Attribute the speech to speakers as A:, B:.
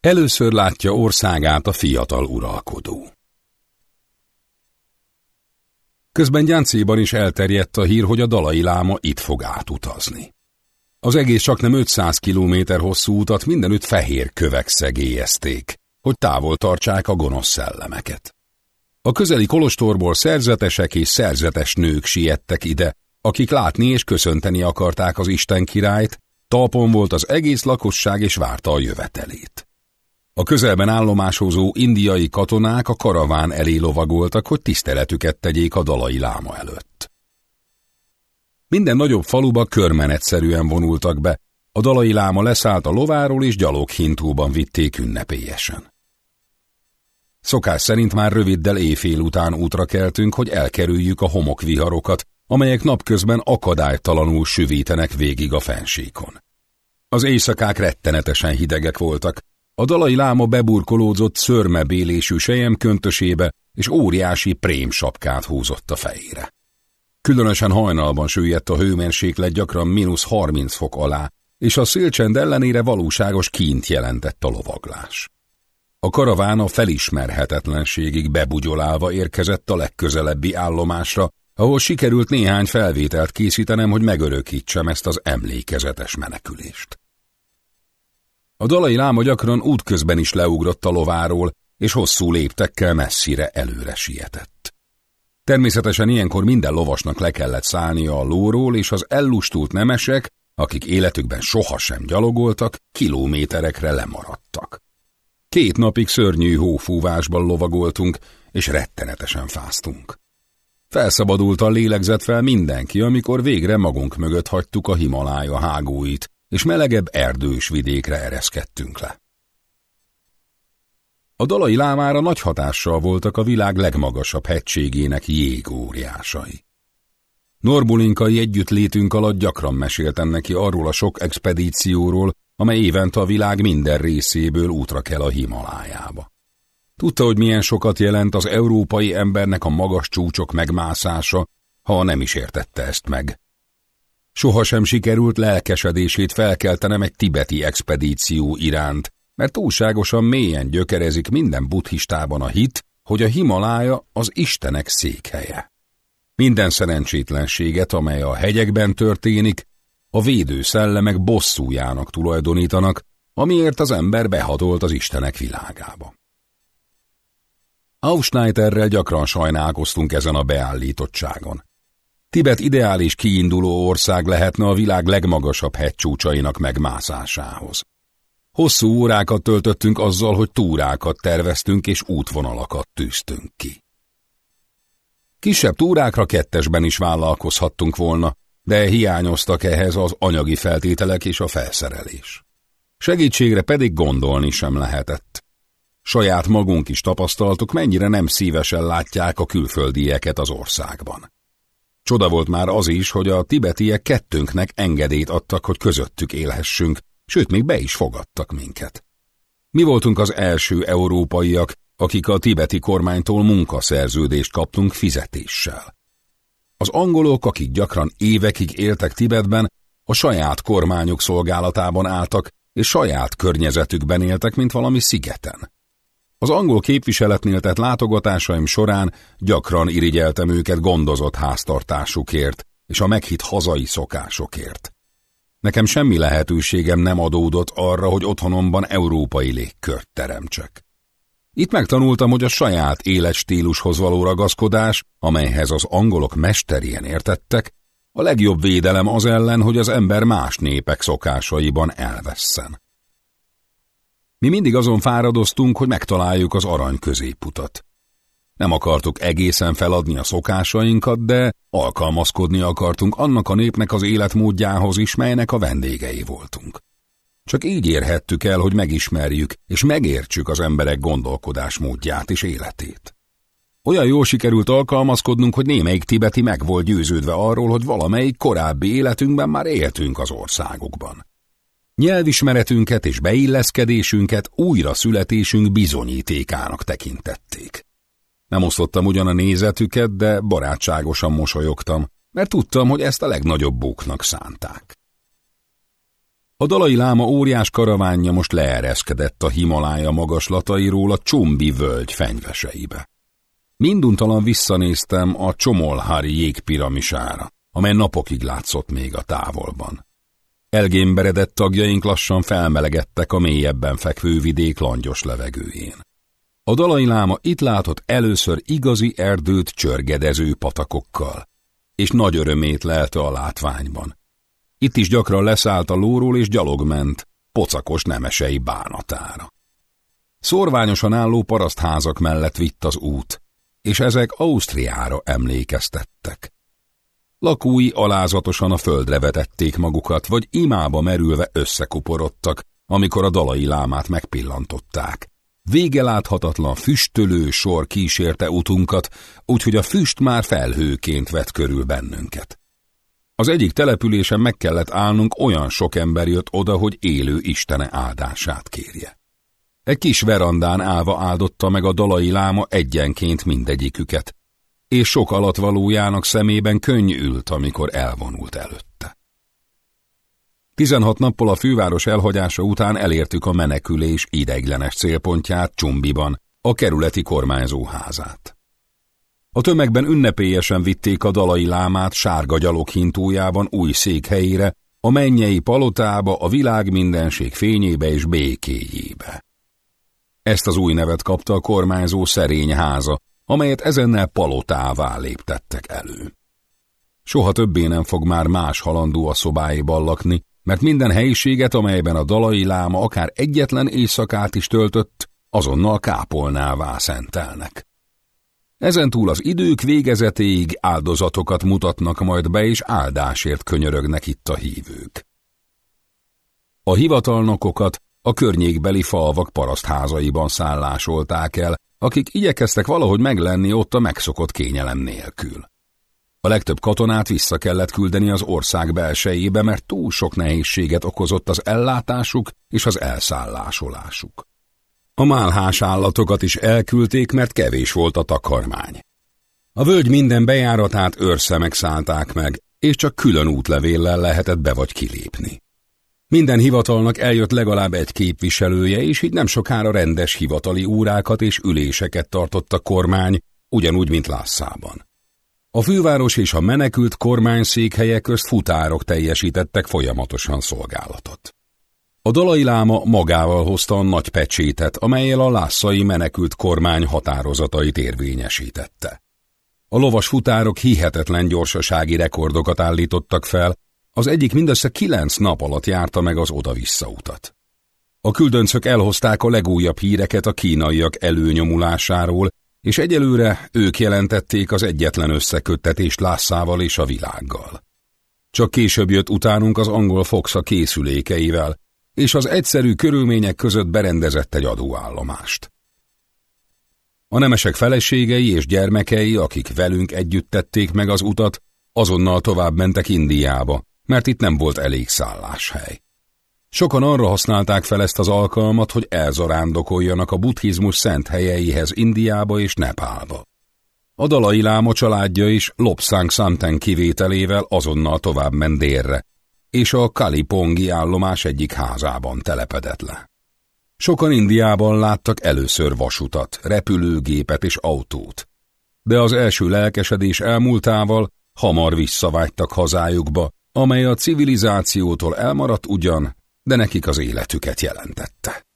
A: Először látja országát a fiatal uralkodó. Közben Gyáncéban is elterjedt a hír, hogy a dalai láma itt fog átutazni. Az egész csak nem 500 kilométer hosszú utat mindenütt fehér kövek szegélyezték, hogy távol tartsák a gonosz szellemeket. A közeli kolostorból szerzetesek és szerzetes nők siettek ide, akik látni és köszönteni akarták az Isten királyt, talpon volt az egész lakosság és várta a jövetelét. A közelben állomásozó indiai katonák a karaván elé lovagoltak, hogy tiszteletüket tegyék a dalai láma előtt. Minden nagyobb faluba körmenetszerűen vonultak be, a dalai láma leszállt a lováról és gyaloghintóban vitték ünnepélyesen. Szokás szerint már röviddel éjfél után útra keltünk, hogy elkerüljük a homokviharokat, amelyek napközben akadálytalanul süvítenek végig a fensíkon. Az éjszakák rettenetesen hidegek voltak, a dalai láma beburkolódzott szörmebélésű sejem köntösébe, és óriási prém sapkát húzott a fejére. Különösen hajnalban süllyedt a hőmérséklet gyakran mínusz 30 fok alá, és a szélcsend ellenére valóságos kint jelentett a lovaglás. A karaván a felismerhetetlenségig bebugyolálva érkezett a legközelebbi állomásra, ahol sikerült néhány felvételt készítenem, hogy megörökítsem ezt az emlékezetes menekülést. A dalai láma gyakran útközben is leugrott a lováról, és hosszú léptekkel messzire előre sietett. Természetesen ilyenkor minden lovasnak le kellett szállnia a lóról, és az ellustult nemesek, akik életükben sohasem gyalogoltak, kilométerekre lemaradtak. Két napig szörnyű hófúvásban lovagoltunk, és rettenetesen fáztunk. Felszabadult a lélegzet fel mindenki, amikor végre magunk mögött hagytuk a Himalája hágóit, és melegebb erdős vidékre ereszkedtünk le. A dalai lámára nagy hatással voltak a világ legmagasabb hegységének jégóriásai. Norbulinkai együttlétünk alatt gyakran meséltem neki arról a sok expedícióról, amely évente a világ minden részéből útra kell a Himalájába. Tudta, hogy milyen sokat jelent az európai embernek a magas csúcsok megmászása, ha nem is értette ezt meg. Sohasem sikerült lelkesedését felkeltenem egy tibeti expedíció iránt, mert túlságosan mélyen gyökerezik minden buddhistában a hit, hogy a Himalája az Istenek székhelye. Minden szerencsétlenséget, amely a hegyekben történik, a védő szellemek bosszújának tulajdonítanak, amiért az ember behatolt az Istenek világába. Aufschneiderrel gyakran sajnálkoztunk ezen a beállítottságon. Tibet ideális kiinduló ország lehetne a világ legmagasabb hegycsúcsainak megmászásához. Hosszú órákat töltöttünk azzal, hogy túrákat terveztünk és útvonalakat tűztünk ki. Kisebb túrákra kettesben is vállalkozhattunk volna, de hiányoztak ehhez az anyagi feltételek és a felszerelés. Segítségre pedig gondolni sem lehetett. Saját magunk is tapasztaltuk, mennyire nem szívesen látják a külföldieket az országban. Csoda volt már az is, hogy a tibetiek kettőnknek engedélyt adtak, hogy közöttük élhessünk, sőt, még be is fogadtak minket. Mi voltunk az első európaiak, akik a tibeti kormánytól munkaszerződést kaptunk fizetéssel. Az angolok, akik gyakran évekig éltek Tibetben, a saját kormányuk szolgálatában álltak, és saját környezetükben éltek, mint valami szigeten. Az angol képviseletnél tett látogatásaim során gyakran irigyeltem őket gondozott háztartásukért és a meghitt hazai szokásokért. Nekem semmi lehetőségem nem adódott arra, hogy otthonomban európai légkört teremtsek. Itt megtanultam, hogy a saját életstílushoz való ragaszkodás, amelyhez az angolok mesterien értettek, a legjobb védelem az ellen, hogy az ember más népek szokásaiban elvesszen. Mi mindig azon fáradoztunk, hogy megtaláljuk az arany középutat. Nem akartuk egészen feladni a szokásainkat, de alkalmazkodni akartunk annak a népnek az életmódjához is, melynek a vendégei voltunk. Csak így érhettük el, hogy megismerjük és megértsük az emberek gondolkodásmódját és életét. Olyan jól sikerült alkalmazkodnunk, hogy némelyik tibeti meg volt győződve arról, hogy valamelyik korábbi életünkben már éltünk az országukban. Nyelvismeretünket és beilleszkedésünket újra születésünk bizonyítékának tekintették. Nem osztottam ugyan a nézetüket, de barátságosan mosolyogtam, mert tudtam, hogy ezt a legnagyobb bóknak szánták. A dalai láma óriás karavánja most leereszkedett a Himalája magaslatairól a Csombi völgy fenyveseibe. Minduntalan visszanéztem a Csomolhári jégpiramisára, amely napokig látszott még a távolban. Elgémberedett tagjaink lassan felmelegedtek a mélyebben fekvő vidék langyos levegőjén. A dalai láma itt látott először igazi erdőt csörgedező patakokkal, és nagy örömét lelte a látványban. Itt is gyakran leszállt a lóról és gyalog ment, pocakos nemesei bánatára. Szorványosan álló parasztházak mellett vitt az út, és ezek Ausztriára emlékeztettek. Lakói alázatosan a földre vetették magukat, vagy imába merülve összekuporodtak, amikor a dalai lámát megpillantották. Vége láthatatlan füstölő sor kísérte utunkat, úgyhogy a füst már felhőként vett körül bennünket. Az egyik településen meg kellett állnunk, olyan sok ember jött oda, hogy élő istene áldását kérje. Egy kis verandán állva áldotta meg a dalai láma egyenként mindegyiküket, és sok alatvalójának szemében könny ült, amikor elvonult előtte. Tizenhat nappal a főváros elhagyása után elértük a menekülés ideiglenes célpontját Csumbiban, a kerületi kormányzó házát. A tömegben ünnepélyesen vitték a dalai lámát sárga gyalog hintójában új székhelyére, a mennyei palotába, a világ mindenség fényébe és békéjébe. Ezt az új nevet kapta a kormányzó szerény háza, amelyet ezennel palotává léptettek elő. Soha többé nem fog már más halandó a szobáiban lakni, mert minden helyiséget, amelyben a dalai láma akár egyetlen éjszakát is töltött, azonnal kápolnává szentelnek. Ezentúl az idők végezetéig áldozatokat mutatnak majd be, és áldásért könyörögnek itt a hívők. A hivatalnokokat a környékbeli falvak parasztházaiban szállásolták el, akik igyekeztek valahogy meglenni ott a megszokott kényelem nélkül. A legtöbb katonát vissza kellett küldeni az ország belsejébe, mert túl sok nehézséget okozott az ellátásuk és az elszállásolásuk. A málhás állatokat is elküldték, mert kevés volt a takarmány. A völgy minden bejáratát őrszemek szállták meg, és csak külön útlevéllel lehetett be vagy kilépni. Minden hivatalnak eljött legalább egy képviselője, és így nem sokára rendes hivatali órákat és üléseket tartott a kormány, ugyanúgy, mint Lászában. A főváros és a menekült kormány székhelye közt futárok teljesítettek folyamatosan szolgálatot. A dalai láma magával hozta a nagy pecsétet, amelyel a lászai menekült kormány határozatait érvényesítette. A lovas futárok hihetetlen gyorsasági rekordokat állítottak fel, az egyik mindössze kilenc nap alatt járta meg az oda-vissza utat. A küldöncök elhozták a legújabb híreket a kínaiak előnyomulásáról, és egyelőre ők jelentették az egyetlen összeköttetést Lászával és a világgal. Csak később jött utánunk az angol Fox a készülékeivel, és az egyszerű körülmények között berendezett egy adóállomást. A nemesek feleségei és gyermekei, akik velünk együtt tették meg az utat, azonnal tovább mentek Indiába, mert itt nem volt elég szálláshely. Sokan arra használták fel ezt az alkalmat, hogy elzarándokoljanak a buddhizmus szent helyeihez Indiába és Nepálba. A dalai láma családja is Lopszánk Santen kivételével azonnal tovább ment délre, és a Kalipongi állomás egyik házában telepedett le. Sokan Indiában láttak először vasutat, repülőgépet és autót, de az első lelkesedés elmúltával hamar visszavágytak hazájukba, amely a civilizációtól elmaradt ugyan, de nekik az életüket jelentette.